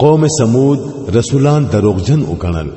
قوم سمود رسولان دروغجن وګڼل